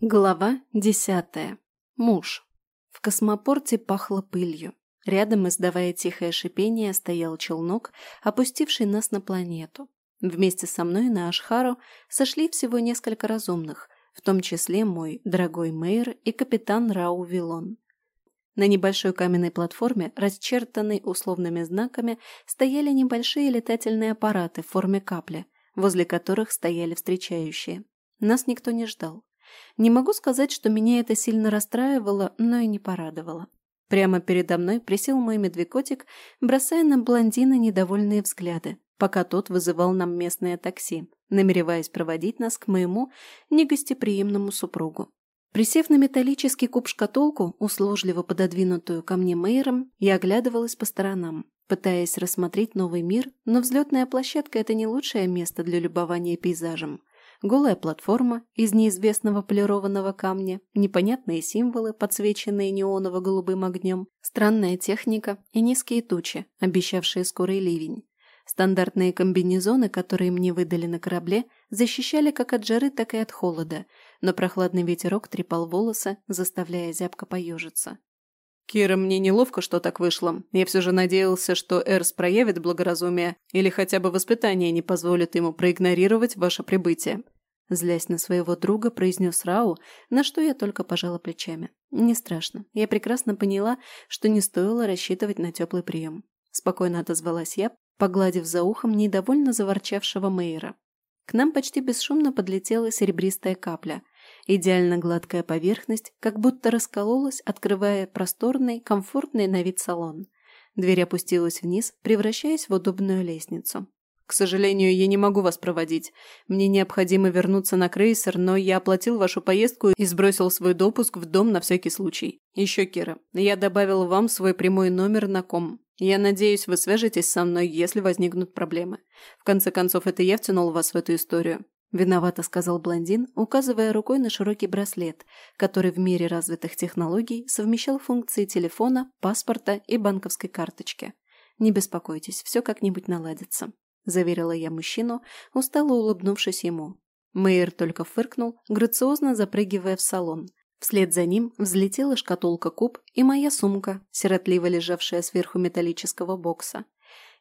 Глава десятая. Муж. В космопорте пахло пылью. Рядом, издавая тихое шипение, стоял челнок, опустивший нас на планету. Вместе со мной на Ашхару сошли всего несколько разумных, в том числе мой дорогой Мейер и капитан Рау Вилон. На небольшой каменной платформе, расчертанной условными знаками, стояли небольшие летательные аппараты в форме капли, возле которых стояли встречающие. Нас никто не ждал. Не могу сказать, что меня это сильно расстраивало, но и не порадовало. Прямо передо мной присел мой медвекотик, бросая на блондина недовольные взгляды, пока тот вызывал нам местное такси, намереваясь проводить нас к моему негостеприимному супругу. Присев на металлический куб-шкатулку, услужливо пододвинутую ко мне Мейером, я оглядывалась по сторонам, пытаясь рассмотреть новый мир, но взлетная площадка – это не лучшее место для любования пейзажем – голая платформа из неизвестного полированного камня, непонятные символы, подсвеченные неоново-голубым огнем, странная техника и низкие тучи, обещавшие скорый ливень. Стандартные комбинезоны, которые мне выдали на корабле, защищали как от жары, так и от холода, но прохладный ветерок трепал волосы, заставляя зябко поежиться. «Кира, мне неловко, что так вышло. Я все же надеялся, что Эрс проявит благоразумие или хотя бы воспитание не позволит ему проигнорировать ваше прибытие». Злясь на своего друга, произнес Рау, на что я только пожала плечами. Не страшно. Я прекрасно поняла, что не стоило рассчитывать на теплый прием. Спокойно отозвалась я, погладив за ухом недовольно заворчавшего Мейера. К нам почти бесшумно подлетела серебристая капля – Идеально гладкая поверхность как будто раскололась, открывая просторный, комфортный на вид салон. Дверь опустилась вниз, превращаясь в удобную лестницу. «К сожалению, я не могу вас проводить. Мне необходимо вернуться на крейсер, но я оплатил вашу поездку и сбросил свой допуск в дом на всякий случай. Еще, Кира, я добавил вам свой прямой номер на ком. Я надеюсь, вы свяжетесь со мной, если возникнут проблемы. В конце концов, это я втянул вас в эту историю. Виновато сказал блондин, указывая рукой на широкий браслет, который в мире развитых технологий совмещал функции телефона, паспорта и банковской карточки. «Не беспокойтесь, все как-нибудь наладится», – заверила я мужчину, устало улыбнувшись ему. Мэйр только фыркнул, грациозно запрыгивая в салон. Вслед за ним взлетела шкатулка куб и моя сумка, сиротливо лежавшая сверху металлического бокса.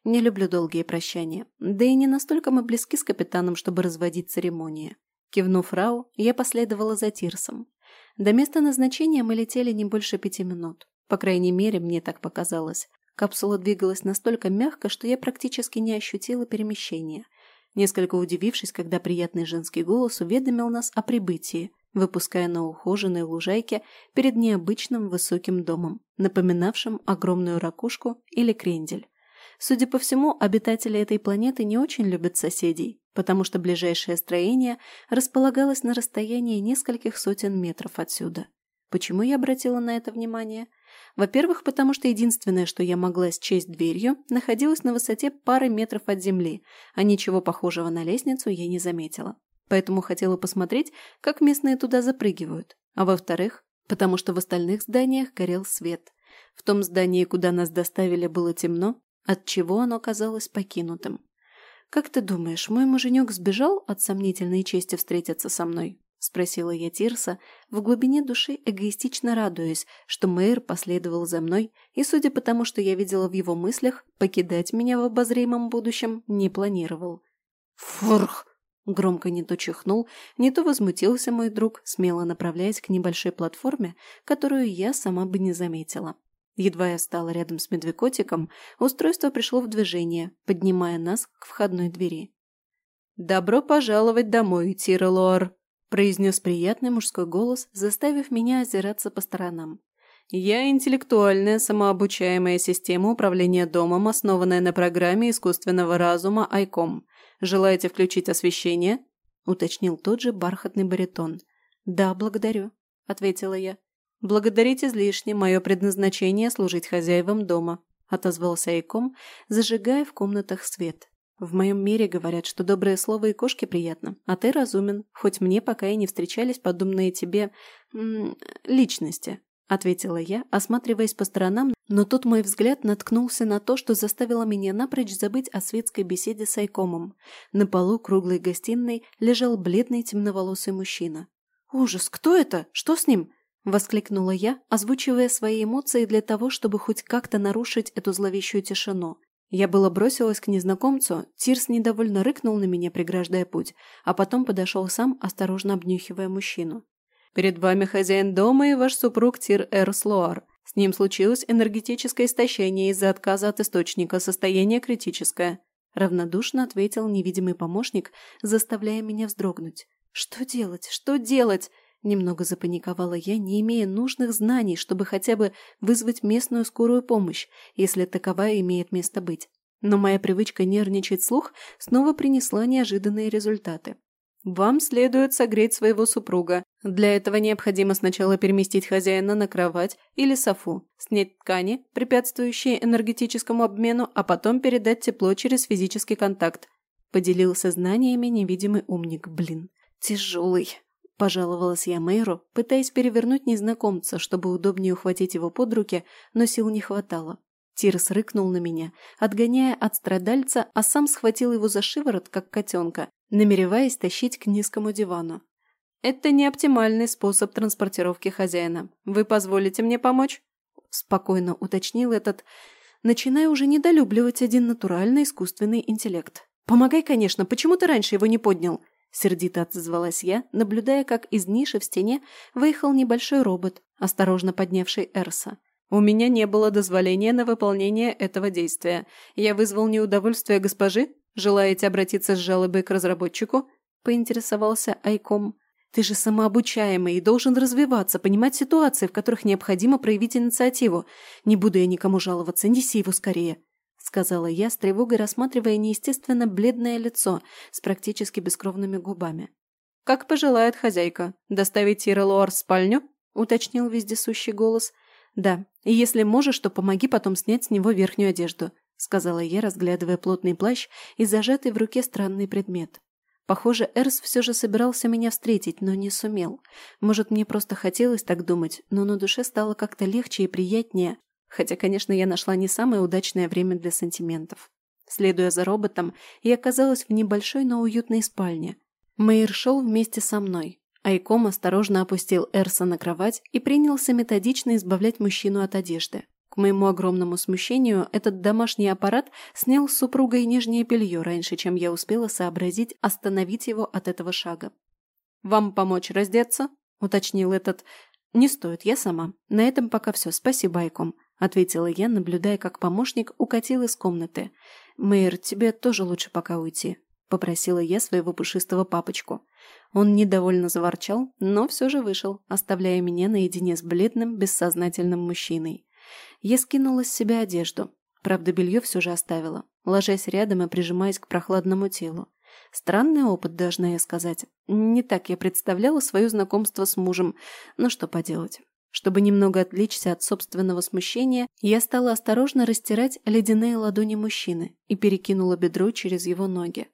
Не люблю долгие прощания. Да и не настолько мы близки с капитаном, чтобы разводить церемонии. Кивнув Рау, я последовала за Тирсом. До места назначения мы летели не больше пяти минут. По крайней мере, мне так показалось. Капсула двигалась настолько мягко, что я практически не ощутила перемещения. Несколько удивившись, когда приятный женский голос уведомил нас о прибытии, выпуская на ухоженной лужайке перед необычным высоким домом, напоминавшим огромную ракушку или крендель. Судя по всему, обитатели этой планеты не очень любят соседей, потому что ближайшее строение располагалось на расстоянии нескольких сотен метров отсюда. Почему я обратила на это внимание? Во-первых, потому что единственное, что я могла счесть дверью, находилось на высоте пары метров от земли, а ничего похожего на лестницу я не заметила. Поэтому хотела посмотреть, как местные туда запрыгивают. А во-вторых, потому что в остальных зданиях горел свет. В том здании, куда нас доставили, было темно, отчего оно казалось покинутым. «Как ты думаешь, мой муженек сбежал от сомнительной чести встретиться со мной?» – спросила я Тирса, в глубине души эгоистично радуясь, что мэр последовал за мной, и, судя по тому, что я видела в его мыслях, покидать меня в обозримом будущем не планировал. «Фурх!» – громко не то чихнул, не то возмутился мой друг, смело направляясь к небольшой платформе, которую я сама бы не заметила. Едва я встала рядом с медвекотиком, устройство пришло в движение, поднимая нас к входной двери. «Добро пожаловать домой, Тирелор!» – произнес приятный мужской голос, заставив меня озираться по сторонам. «Я интеллектуальная самообучаемая система управления домом, основанная на программе искусственного разума ICOM. Желаете включить освещение?» – уточнил тот же бархатный баритон. «Да, благодарю», – ответила я. «Благодарить излишне, мое предназначение – служить хозяевам дома», – отозвался Айком, зажигая в комнатах свет. «В моем мире говорят, что доброе слово и кошке приятно, а ты разумен, хоть мне пока и не встречались подобные тебе... М -м, личности», – ответила я, осматриваясь по сторонам, Но тут мой взгляд наткнулся на то, что заставило меня напрочь забыть о светской беседе с Айкомом. На полу круглой гостиной лежал бледный темноволосый мужчина. «Ужас! Кто это? Что с ним?» – воскликнула я, озвучивая свои эмоции для того, чтобы хоть как-то нарушить эту зловещую тишину. Я было бросилась к незнакомцу, Тирс недовольно рыкнул на меня, преграждая путь, а потом подошел сам, осторожно обнюхивая мужчину. «Перед вами хозяин дома и ваш супруг Тир Эрслуар. С ним случилось энергетическое истощение из-за отказа от источника, состояние критическое. Равнодушно ответил невидимый помощник, заставляя меня вздрогнуть. «Что делать? Что делать?» Немного запаниковала я, не имея нужных знаний, чтобы хотя бы вызвать местную скорую помощь, если таковая имеет место быть. Но моя привычка нервничать слух снова принесла неожиданные результаты. Вам следует согреть своего супруга. Для этого необходимо сначала переместить хозяина на кровать или софу, снять ткани, препятствующие энергетическому обмену, а потом передать тепло через физический контакт. Поделился знаниями невидимый умник, блин. Тяжелый. Пожаловалась я мэру, пытаясь перевернуть незнакомца, чтобы удобнее ухватить его под руки, но сил не хватало. Тирс рыкнул на меня, отгоняя от страдальца, а сам схватил его за шиворот, как котенка, намереваясь тащить к низкому дивану. «Это не оптимальный способ транспортировки хозяина. Вы позволите мне помочь?» Спокойно уточнил этот, начиная уже недолюбливать один натуральный искусственный интеллект. «Помогай, конечно, почему ты раньше его не поднял?» Сердито отозвалась я, наблюдая, как из ниши в стене выехал небольшой робот, осторожно поднявший Эрса. У меня не было дозволения на выполнение этого действия. Я вызвал неудовольствие госпожи? Желаете обратиться с жалобой к разработчику? Поинтересовался Айком. Ты же самообучаемый и должен развиваться, понимать ситуации, в которых необходимо проявить инициативу. Не буду я никому жаловаться, неси его скорее. Сказала я, с тревогой рассматривая неестественно бледное лицо с практически бескровными губами. «Как пожелает хозяйка. Доставить Тира Луар в спальню?» – уточнил вездесущий голос – «Да, и если можешь, то помоги потом снять с него верхнюю одежду», сказала я, разглядывая плотный плащ и зажатый в руке странный предмет. Похоже, Эрс все же собирался меня встретить, но не сумел. Может, мне просто хотелось так думать, но на душе стало как-то легче и приятнее, хотя, конечно, я нашла не самое удачное время для сантиментов. Следуя за роботом, я оказалась в небольшой, но уютной спальне. Мэйр шел вместе со мной, Айком осторожно опустил Эрса на кровать и принялся методично избавлять мужчину от одежды. К моему огромному смущению, этот домашний аппарат снял с супругой нижнее белье раньше, чем я успела сообразить остановить его от этого шага. «Вам помочь раздеться?» – уточнил этот. «Не стоит, я сама. На этом пока все. Спасибо, Айком», – ответила я, наблюдая, как помощник укатил из комнаты. «Мэйр, тебе тоже лучше пока уйти», – попросила я своего пушистого папочку. Он недовольно заворчал, но все же вышел, оставляя меня наедине с бледным, бессознательным мужчиной. Я скинула с себя одежду. Правда, белье все же оставила, ложась рядом и прижимаясь к прохладному телу. Странный опыт, должна я сказать. Не так я представляла свое знакомство с мужем, но что поделать. Чтобы немного отвлечься от собственного смущения, я стала осторожно растирать ледяные ладони мужчины и перекинула бедро через его ноги.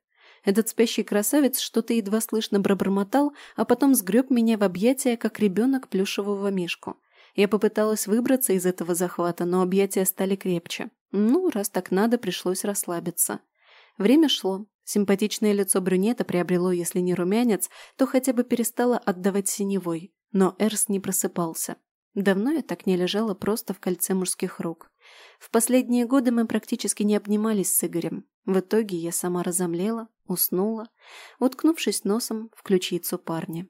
Этот спящий красавец что-то едва слышно пробормотал, а потом сгреб меня в объятия, как ребенок плюшевого мишку. Я попыталась выбраться из этого захвата, но объятия стали крепче. Ну, раз так надо, пришлось расслабиться. Время шло. Симпатичное лицо брюнета приобрело, если не румянец, то хотя бы перестало отдавать синевой. Но Эрс не просыпался. Давно я так не лежала просто в кольце мужских рук. В последние годы мы практически не обнимались с Игорем. В итоге я сама разомлела, уснула, уткнувшись носом в ключицу парня.